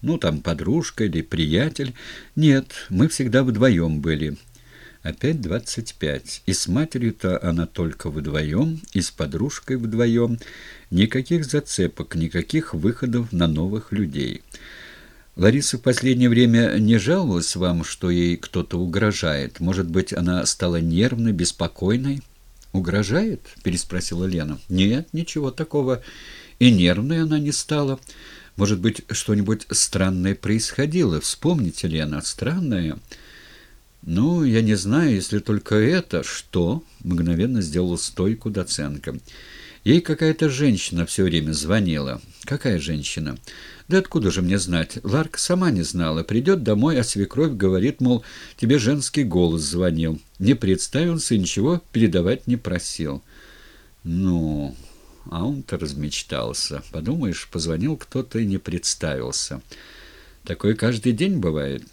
Ну, там подружка или приятель. Нет, мы всегда вдвоем были. Опять двадцать пять. И с матерью-то она только вдвоем, и с подружкой вдвоем. Никаких зацепок, никаких выходов на новых людей. Лариса в последнее время не жаловалась вам, что ей кто-то угрожает? Может быть, она стала нервной, беспокойной? «Угрожает?» — переспросила Лена. «Нет, ничего такого. И нервной она не стала». Может быть, что-нибудь странное происходило. Вспомните, Лена, странное. Ну, я не знаю, если только это, что, мгновенно сделал стойку доценка. Ей какая-то женщина все время звонила. Какая женщина? Да откуда же мне знать? Ларка сама не знала. Придет домой, а свекровь говорит, мол, тебе женский голос звонил. Не представился и ничего передавать не просил. Ну... А он-то размечтался. Подумаешь, позвонил кто-то и не представился. Такое каждый день бывает.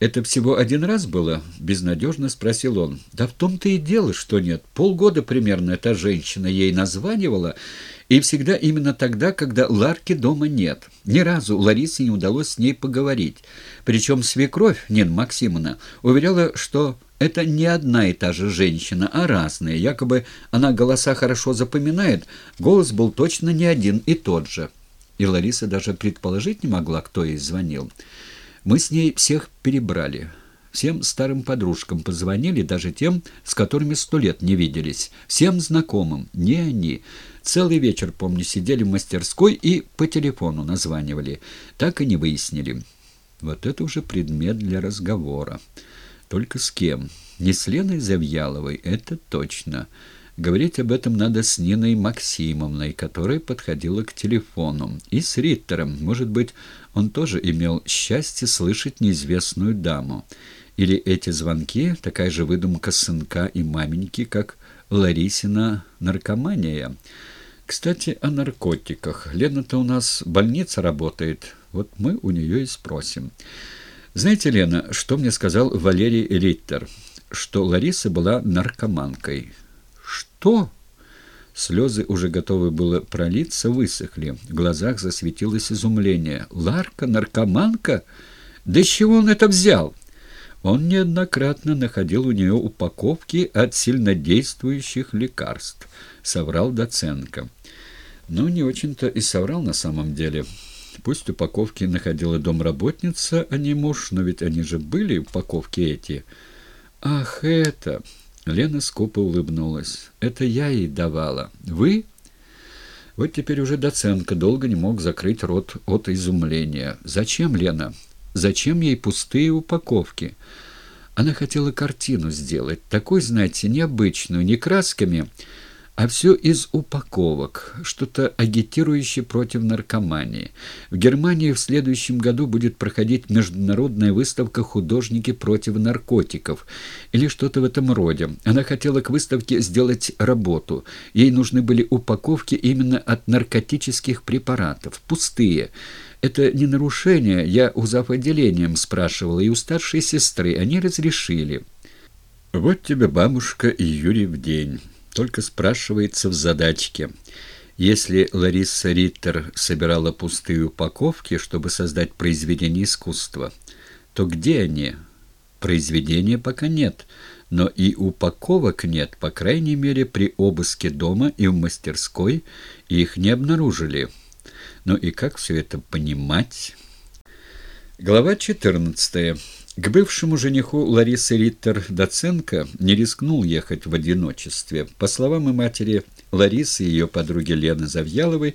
«Это всего один раз было?» — безнадежно спросил он. «Да в том-то и дело, что нет. Полгода примерно эта женщина ей названивала, и всегда именно тогда, когда Ларки дома нет. Ни разу Ларисе не удалось с ней поговорить. Причем свекровь, Нина Максимовна, уверяла, что это не одна и та же женщина, а разные. Якобы она голоса хорошо запоминает, голос был точно не один и тот же. И Лариса даже предположить не могла, кто ей звонил. Мы с ней всех перебрали. Всем старым подружкам позвонили, даже тем, с которыми сто лет не виделись. Всем знакомым, не они. Целый вечер, помню, сидели в мастерской и по телефону названивали. Так и не выяснили. Вот это уже предмет для разговора. Только с кем? Не с Леной Завьяловой, это точно. Говорить об этом надо с Ниной Максимовной, которая подходила к телефону, и с Риттером. Может быть, он тоже имел счастье слышать неизвестную даму. Или эти звонки — такая же выдумка сынка и маменьки, как Ларисина наркомания. Кстати, о наркотиках. Лена-то у нас в больнице работает. Вот мы у нее и спросим. Знаете, Лена, что мне сказал Валерий Риттер? Что Лариса была наркоманкой. Что? Слезы, уже готовы было пролиться, высохли. В глазах засветилось изумление. «Ларка? Наркоманка? Да с чего он это взял?» Он неоднократно находил у нее упаковки от сильнодействующих лекарств, соврал Доценко. Ну, не очень-то и соврал на самом деле. Пусть упаковки находила домработница, а не муж, но ведь они же были, упаковки эти. «Ах, это...» Лена скупо улыбнулась. «Это я ей давала. Вы?» Вот теперь уже доценка долго не мог закрыть рот от изумления. «Зачем, Лена? Зачем ей пустые упаковки?» Она хотела картину сделать, такой, знаете, необычную, не красками, а все из упаковок, что-то агитирующее против наркомании. В Германии в следующем году будет проходить международная выставка «Художники против наркотиков» или что-то в этом роде. Она хотела к выставке сделать работу. Ей нужны были упаковки именно от наркотических препаратов, пустые. Это не нарушение, я у зав. отделением спрашивала, и у старшей сестры. Они разрешили. «Вот тебе бабушка и Юрий в день». Только спрашивается в задачке. Если Лариса Риттер собирала пустые упаковки, чтобы создать произведение искусства, то где они? Произведения пока нет, но и упаковок нет, по крайней мере, при обыске дома и в мастерской их не обнаружили. Ну и как все это понимать? Глава четырнадцатая. К бывшему жениху Ларисы Риттер Доценко не рискнул ехать в одиночестве. По словам и матери Ларисы и ее подруги Лены Завьяловой,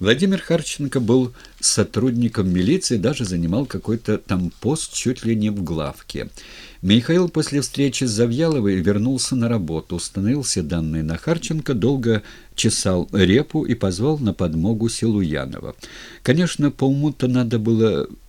Владимир Харченко был сотрудником милиции, даже занимал какой-то там пост чуть ли не в главке. Михаил после встречи с Завьяловой вернулся на работу, установил все данные на Харченко, долго чесал репу и позвал на подмогу Силуянова. Конечно, по уму-то надо было